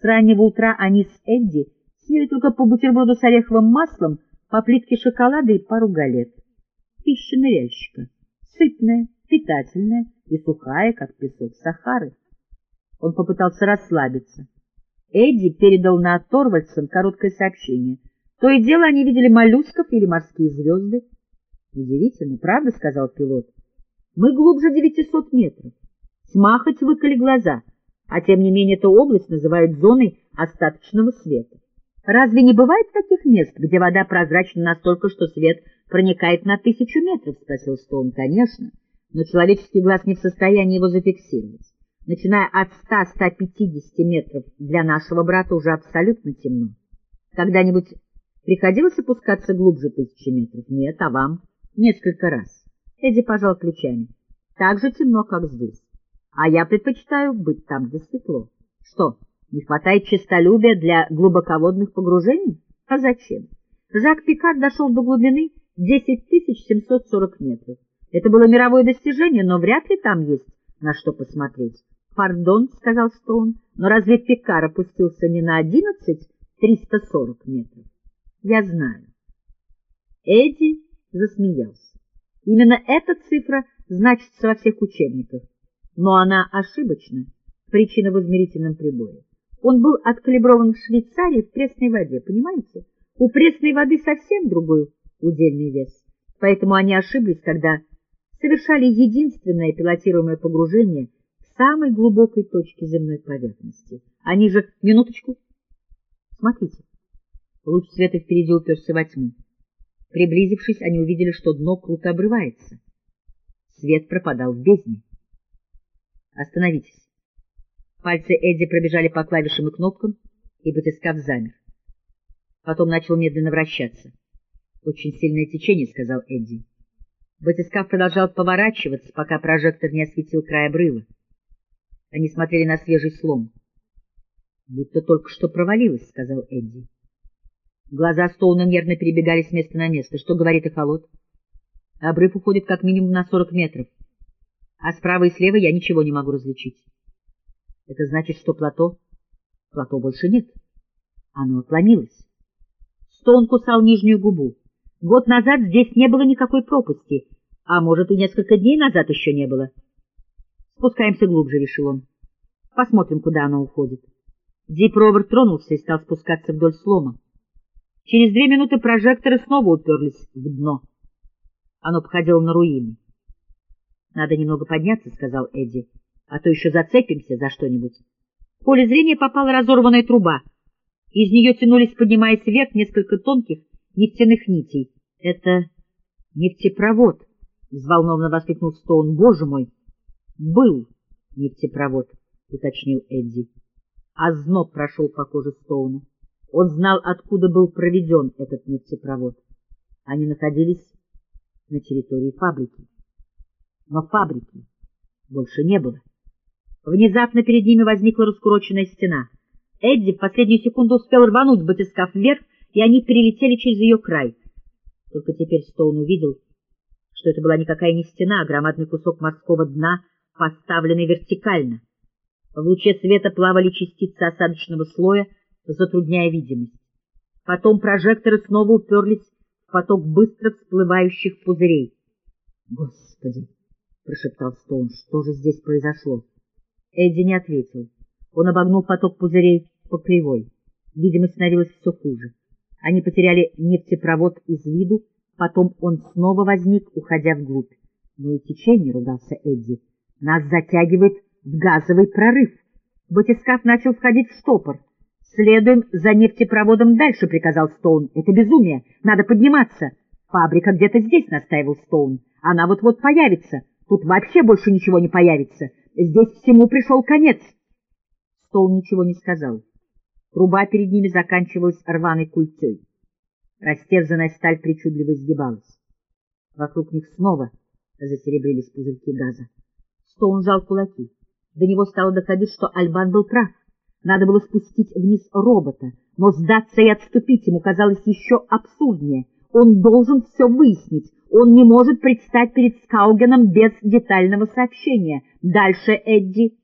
С раннего утра они с Эдди съели только по бутерброду с ореховым маслом, по плитке шоколада и пару галет. Пища ныряльщика. Сытная, питательная и сухая, как песок Сахары. Он попытался расслабиться. Эдди передал на Торвальдсен короткое сообщение. То и дело они видели моллюсков или морские звезды. Удивительно, правда, — сказал пилот. Мы глубже 900 метров. Тьма хоть выколи глаза, а тем не менее эту область называют зоной остаточного света. Разве не бывает таких мест, где вода прозрачна настолько, что свет проникает на тысячу метров? — спросил Стоун. — Конечно, но человеческий глаз не в состоянии его зафиксировать. Начиная от 100-150 метров для нашего брата уже абсолютно темно. Когда-нибудь приходилось опускаться глубже тысячи метров? Нет, а вам? Несколько раз. Эдди пожал плечами. Так же темно, как здесь. А я предпочитаю быть там, где светло. Что, не хватает честолюбия для глубоководных погружений? А зачем? Жак Пикард дошел до глубины 10 740 метров. Это было мировое достижение, но вряд ли там есть на что посмотреть. «Пардон», — сказал Стоун, — «но разве Пикар опустился не на 11 340 метров?» «Я знаю». Эдди засмеялся. Именно эта цифра значится во всех учебниках, но она ошибочна, причина в измерительном приборе. Он был откалиброван в Швейцарии в пресной воде, понимаете? У пресной воды совсем другой удельный вес, поэтому они ошиблись, когда совершали единственное пилотируемое погружение в самой глубокой точке земной поверхности. Они же... Минуточку. Смотрите. Луч света впереди уперся во тьму. Приблизившись, они увидели, что дно круто обрывается. Свет пропадал в бездне. Остановитесь. Пальцы Эдди пробежали по клавишам и кнопкам, и батискаф замер. Потом начал медленно вращаться. — Очень сильное течение, — сказал Эдди. Батискаф продолжал поворачиваться, пока прожектор не осветил край обрыва. Они смотрели на свежий слом. — Будто только что провалилось, — сказал Эдди. Глаза Стоуна нервно перебегали с места на место. Что говорит эхолот? Обрыв уходит как минимум на сорок метров, а справа и слева я ничего не могу различить. Это значит, что плато... Плато больше нет. Оно отклонилось. Стоун кусал нижнюю губу. Год назад здесь не было никакой пропасти, а может и несколько дней назад еще не было. Спускаемся глубже, — решил он. Посмотрим, куда оно уходит. Дип Ровер тронулся и стал спускаться вдоль слома. Через две минуты прожекторы снова уперлись в дно. Оно походило на руины. — Надо немного подняться, — сказал Эдди, — а то еще зацепимся за что-нибудь. В поле зрения попала разорванная труба. Из нее тянулись, поднимаясь вверх, несколько тонких нефтяных нитей. — Это нефтепровод, — взволнованно воскликнул Стоун. — Боже мой! — Был нефтепровод, — уточнил Эдди. А зноб прошел по коже Стоуна. Он знал, откуда был проведен этот нефтепровод. Они находились на территории фабрики. Но фабрики больше не было. Внезапно перед ними возникла раскуроченная стена. Эдди в последнюю секунду успел рвануть батискаф вверх, и они перелетели через ее край. Только теперь Стоун увидел, что это была никакая не стена, а громадный кусок морского дна, поставленный вертикально. В луче света плавали частицы осадочного слоя, затрудняя видимость. Потом прожекторы снова уперлись в поток быстро всплывающих пузырей. — Господи! — прошептал Стоун. — Что же здесь произошло? Эдди не ответил. Он обогнул поток пузырей по кривой. Видимость становилась все хуже. Они потеряли нефтепровод из виду, потом он снова возник, уходя вглубь. — Ну и течение, — ругался Эдди, — нас затягивает в газовый прорыв. Батискаф начал входить в штопор. «Следуем за нефтепроводом дальше», — приказал Стоун. «Это безумие. Надо подниматься». «Фабрика где-то здесь», — настаивал Стоун. «Она вот-вот появится. Тут вообще больше ничего не появится. Здесь всему пришел конец». Стоун ничего не сказал. Труба перед ними заканчивалась рваной культей. Растерзанная сталь причудливо изгибалась. Вокруг них снова засеребрились пузырьки газа. Стоун жал кулаки. До него стало доходить, что Альбан был прав. Надо было спустить вниз робота, но сдаться и отступить ему казалось еще абсурднее. Он должен все выяснить. Он не может предстать перед Скаугеном без детального сообщения. Дальше Эдди